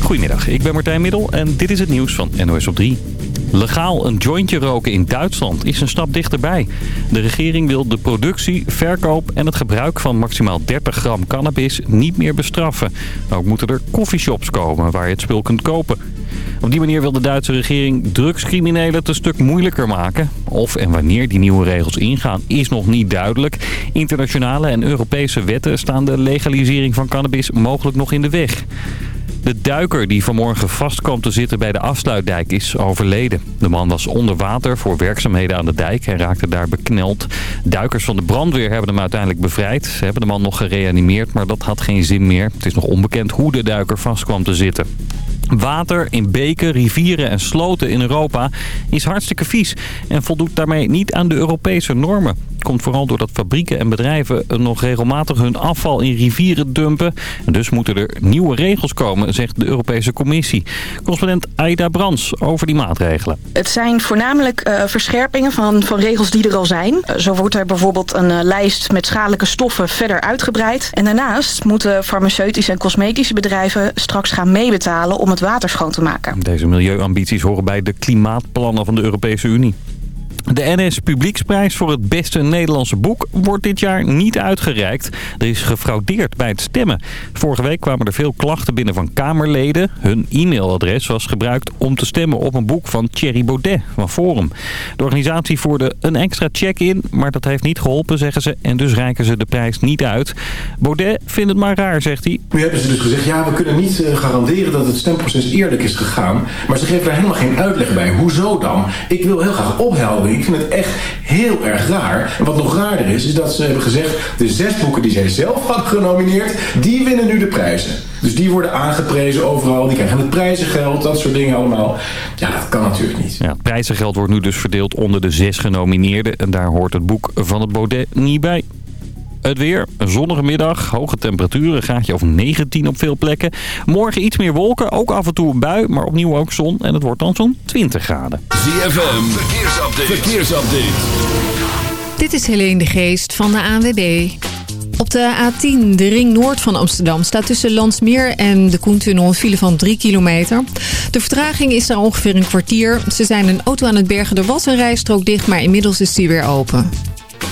Goedemiddag, ik ben Martijn Middel en dit is het nieuws van NOS op 3. Legaal een jointje roken in Duitsland is een stap dichterbij. De regering wil de productie, verkoop en het gebruik van maximaal 30 gram cannabis niet meer bestraffen. Ook moeten er coffeeshops komen waar je het spul kunt kopen. Op die manier wil de Duitse regering drugscriminelen het een stuk moeilijker maken. Of en wanneer die nieuwe regels ingaan is nog niet duidelijk. Internationale en Europese wetten staan de legalisering van cannabis mogelijk nog in de weg. De duiker die vanmorgen vast kwam te zitten bij de afsluitdijk is overleden. De man was onder water voor werkzaamheden aan de dijk en raakte daar bekneld. Duikers van de brandweer hebben hem uiteindelijk bevrijd. Ze hebben de man nog gereanimeerd, maar dat had geen zin meer. Het is nog onbekend hoe de duiker vast kwam te zitten. Water in beken, rivieren en sloten in Europa is hartstikke vies en voldoet daarmee niet aan de Europese normen. Komt vooral doordat fabrieken en bedrijven nog regelmatig hun afval in rivieren dumpen. En dus moeten er nieuwe regels komen, zegt de Europese Commissie. Correspondent Aida Brans over die maatregelen. Het zijn voornamelijk uh, verscherpingen van, van regels die er al zijn. Uh, zo wordt er bijvoorbeeld een uh, lijst met schadelijke stoffen verder uitgebreid. En daarnaast moeten farmaceutische en cosmetische bedrijven straks gaan meebetalen om het water schoon te maken. Deze milieuambities horen bij de klimaatplannen van de Europese Unie. De NS Publieksprijs voor het beste Nederlandse boek wordt dit jaar niet uitgereikt. Er is gefraudeerd bij het stemmen. Vorige week kwamen er veel klachten binnen van Kamerleden. Hun e-mailadres was gebruikt om te stemmen op een boek van Thierry Baudet van Forum. De organisatie voerde een extra check in, maar dat heeft niet geholpen, zeggen ze. En dus reiken ze de prijs niet uit. Baudet vindt het maar raar, zegt hij. Nu hebben ze dus gezegd, ja, we kunnen niet garanderen dat het stemproces eerlijk is gegaan. Maar ze geven daar helemaal geen uitleg bij. Hoezo dan? Ik wil heel graag ophelderen ik vind het echt heel erg raar. En wat nog raarder is, is dat ze hebben gezegd... de zes boeken die zij zelf hadden genomineerd, die winnen nu de prijzen. Dus die worden aangeprezen overal, die krijgen het prijzengeld, dat soort dingen allemaal. Ja, dat kan natuurlijk niet. Ja, prijzengeld wordt nu dus verdeeld onder de zes genomineerden. En daar hoort het boek van het Baudet niet bij. Het weer, een zonnige middag, hoge temperaturen, graadje of 19 op veel plekken. Morgen iets meer wolken, ook af en toe een bui, maar opnieuw ook zon. En het wordt dan zo'n 20 graden. ZFM, verkeersupdate. verkeersupdate. Dit is Helene de Geest van de ANWB. Op de A10, de ring noord van Amsterdam, staat tussen Landsmeer en de Koentunnel een file van 3 kilometer. De vertraging is daar ongeveer een kwartier. Ze zijn een auto aan het bergen. Er was een rijstrook dicht, maar inmiddels is die weer open.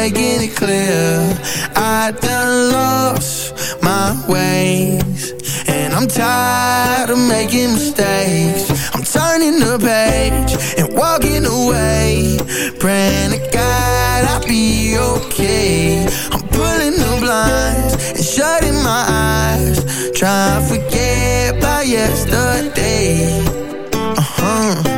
making it clear. I done lost my ways And I'm tired of making mistakes. I'm turning the page and walking away. Praying to God I'll be okay. I'm pulling the blinds and shutting my eyes. Trying to forget about yesterday. Uh-huh.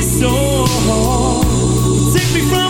So hard, take me from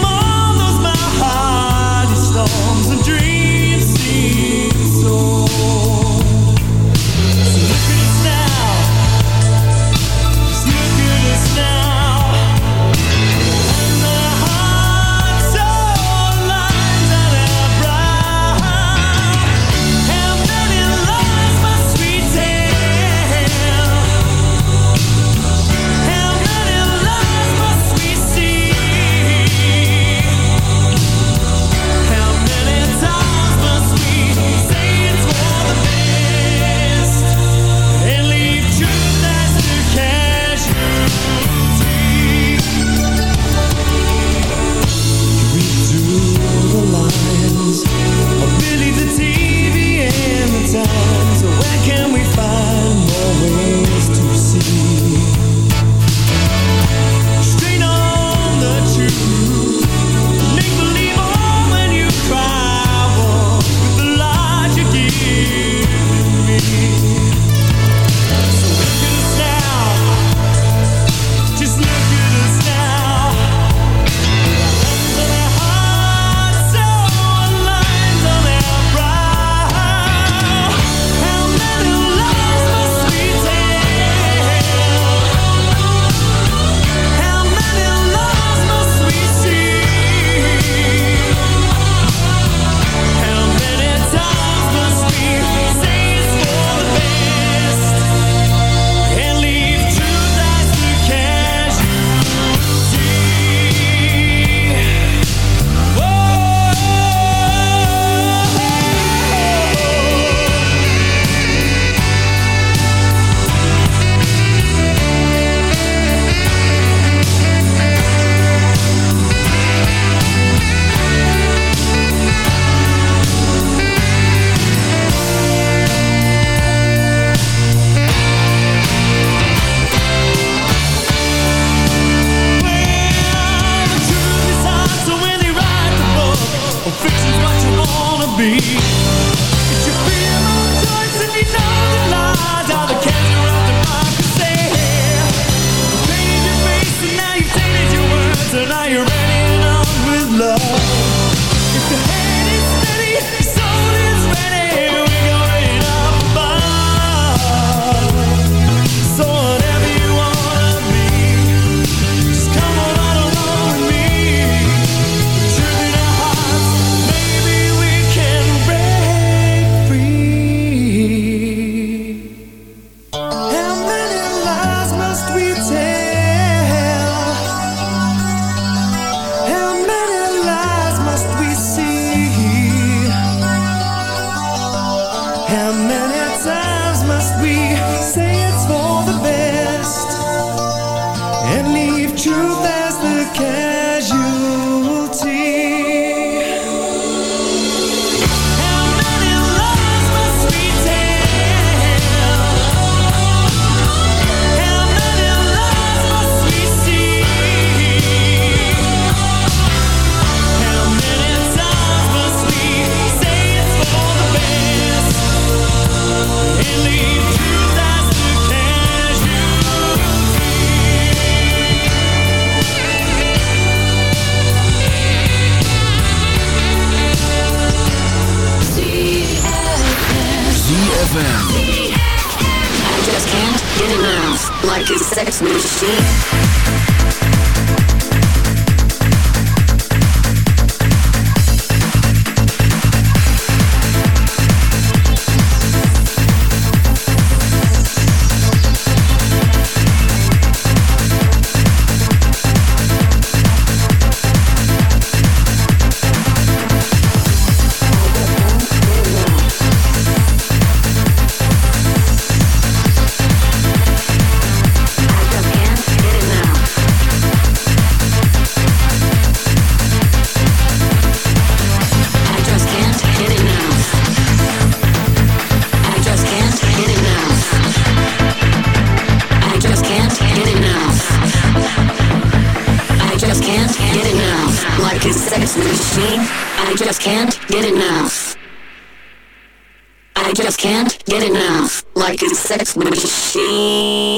sex machine. Sex I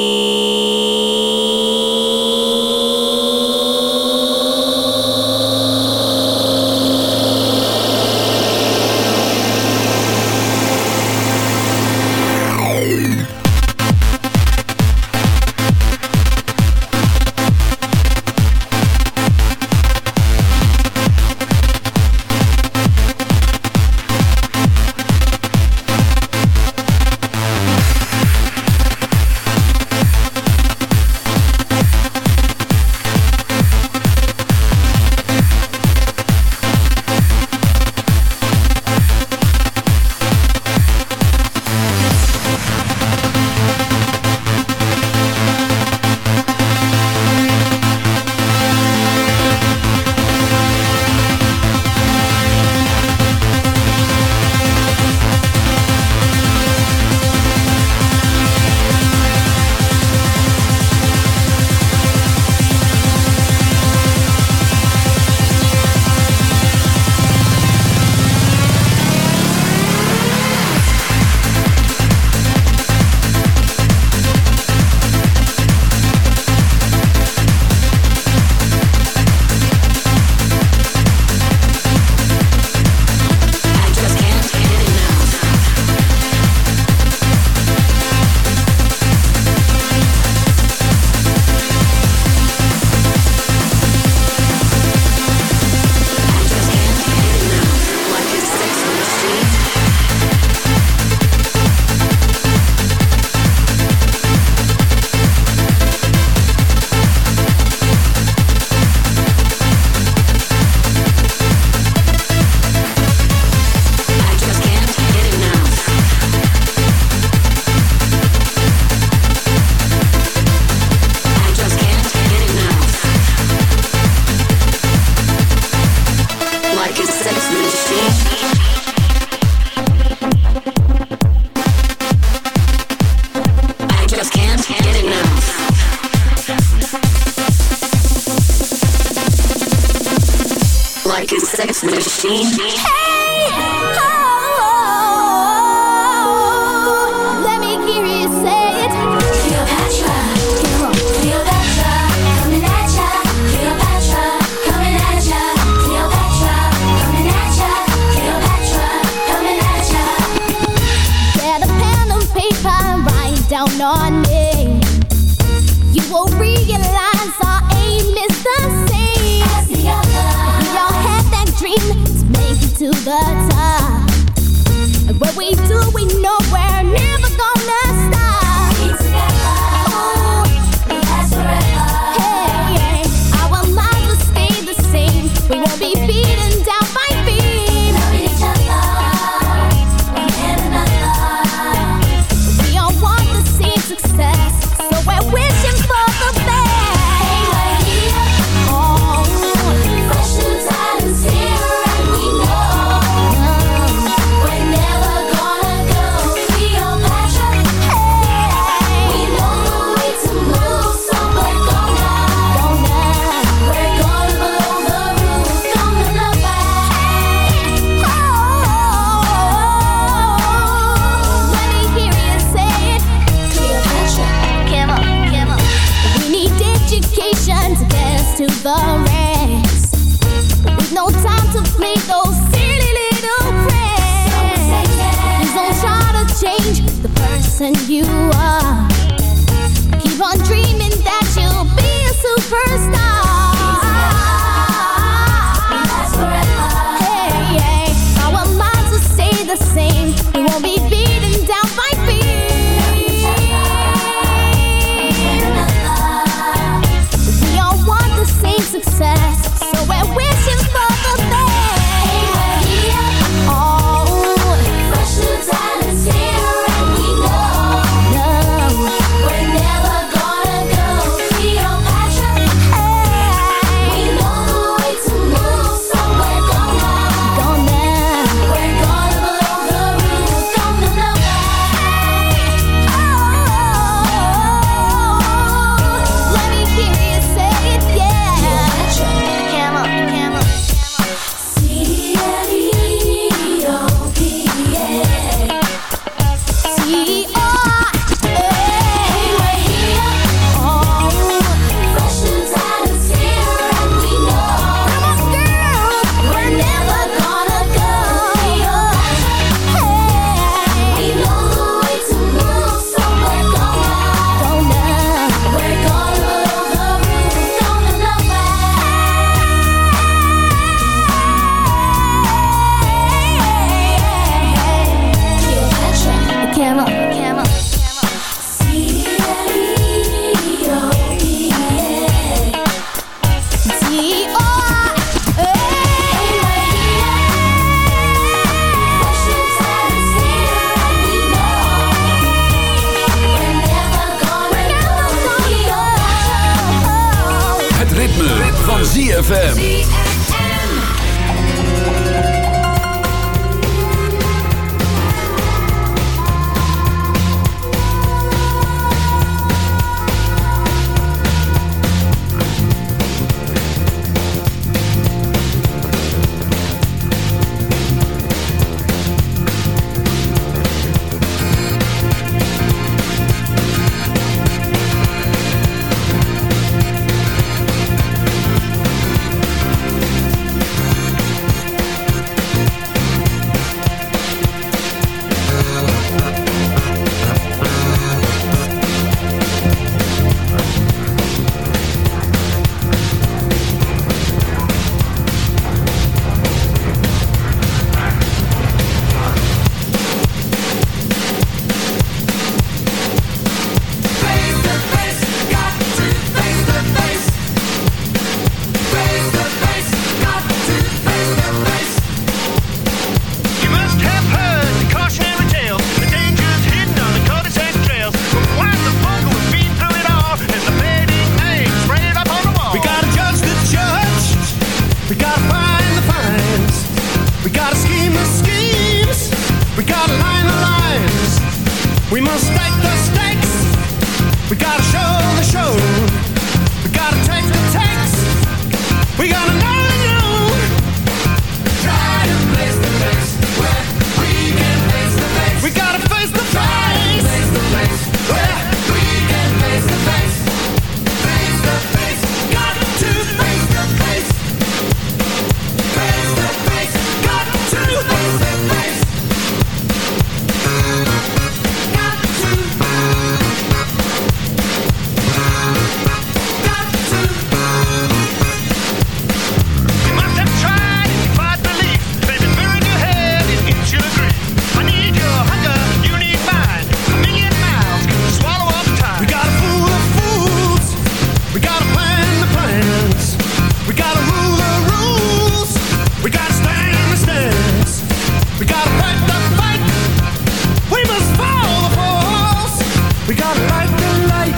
light the light.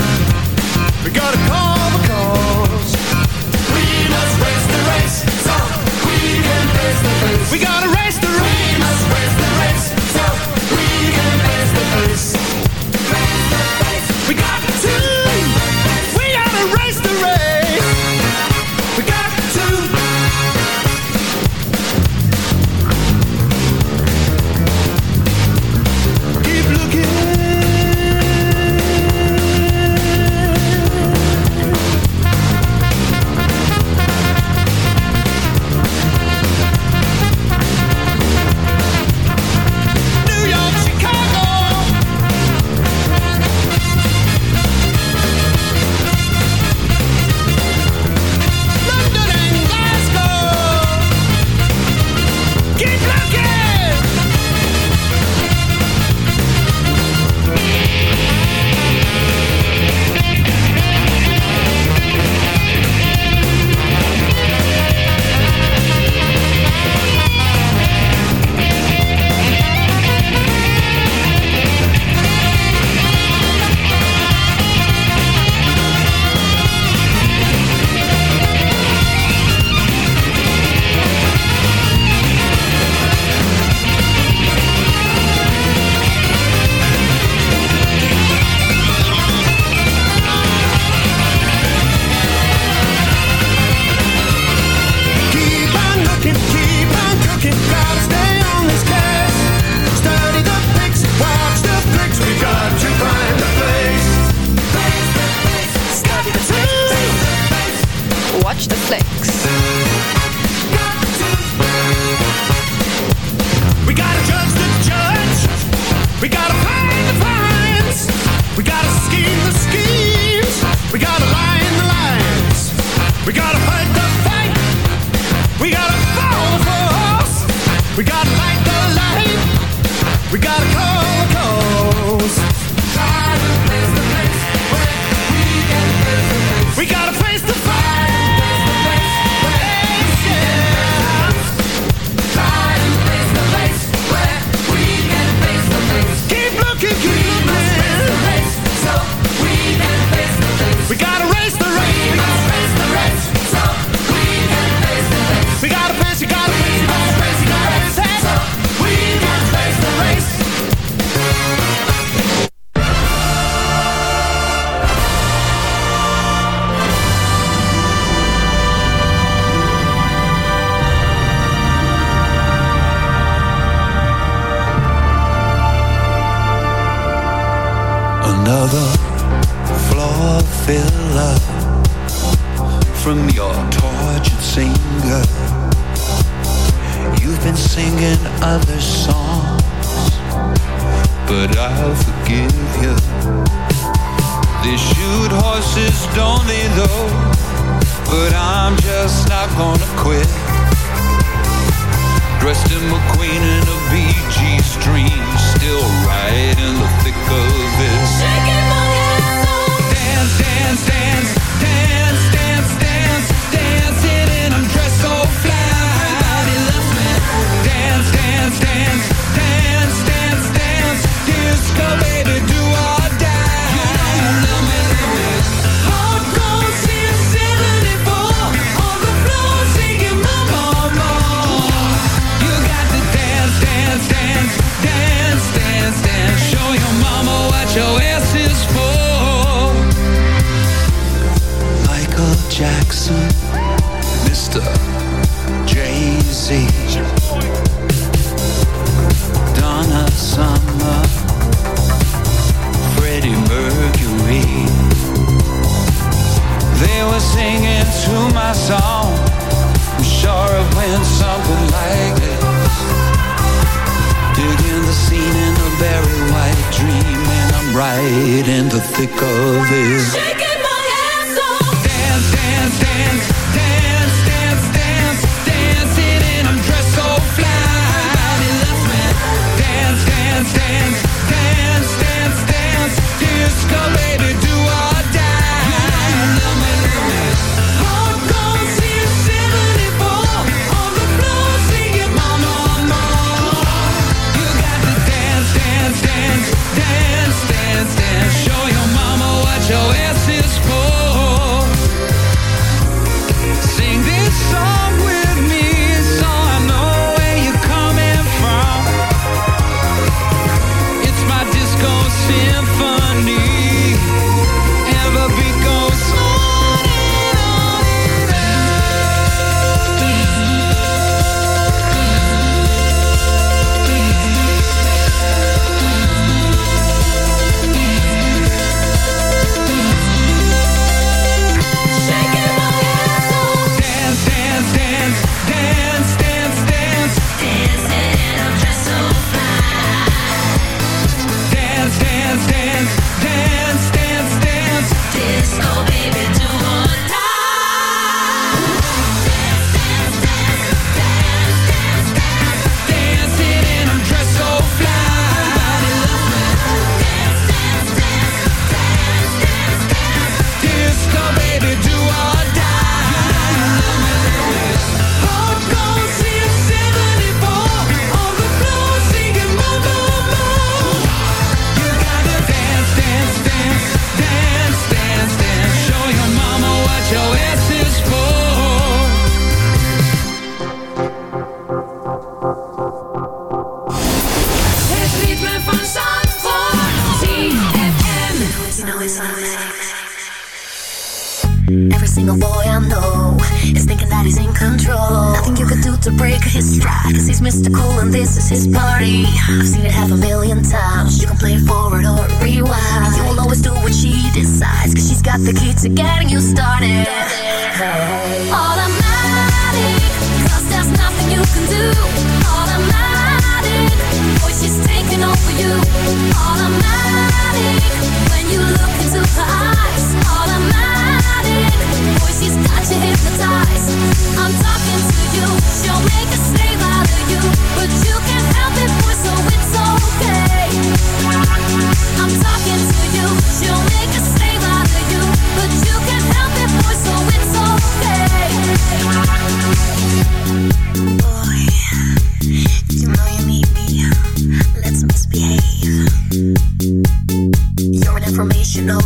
We gotta call the We got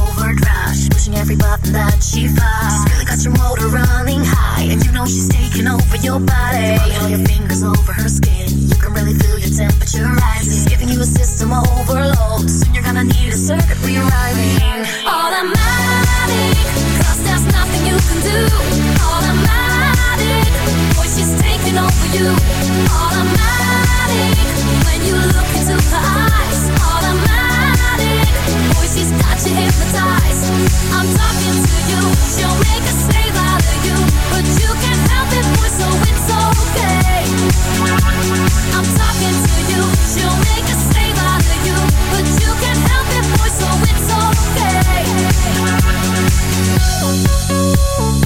overdrive. Pushing every button that she finds. She's really got your motor running high, and you know she's taking over your body. Running all your fingers over her skin, you can really feel your temperature rising. She's giving you a system overload. Soon you're gonna need a circuit rewriting. Automatic, cause there's nothing you can do. Automatic, boy, she's taking over you. Automatic, when you look into her eyes. Automatic, boy, so it's okay. I'm talking to you. she's got you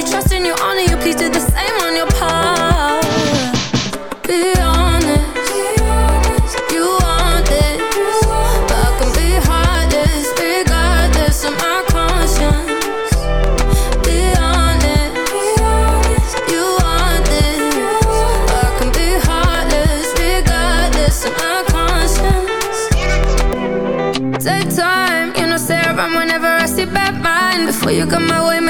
You, trust in you, honor you. Please do the same on your part. Be honest, you want this, but I can be heartless, regardless of my conscience. Be honest, you want this, but I can be heartless, regardless of my conscience. Take time, you know, say around whenever I see bad mind. Before you come my way,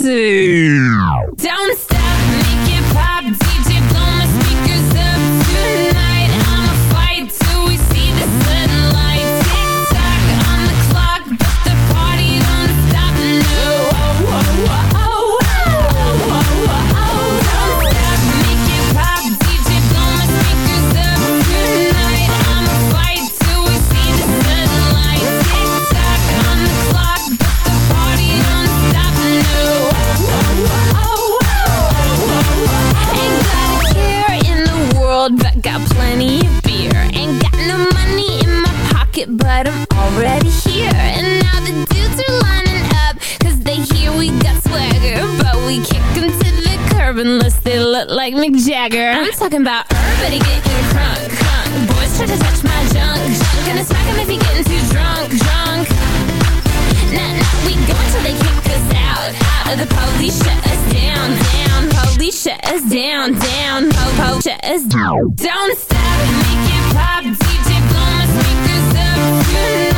Don't stop, unless they look like Mick Jagger. I'm talking about everybody getting crunk, crunk. Boys try to touch my junk, junk. Gonna smack 'em if he getting too drunk, drunk. Nah, nah, we go until they kick us out. Out of the police, shut us down, down. Police, shut us down, down. Po, po, shut us down. Don't stop, make it pop. DJ, blow my speakers up tonight.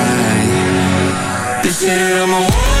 I'm a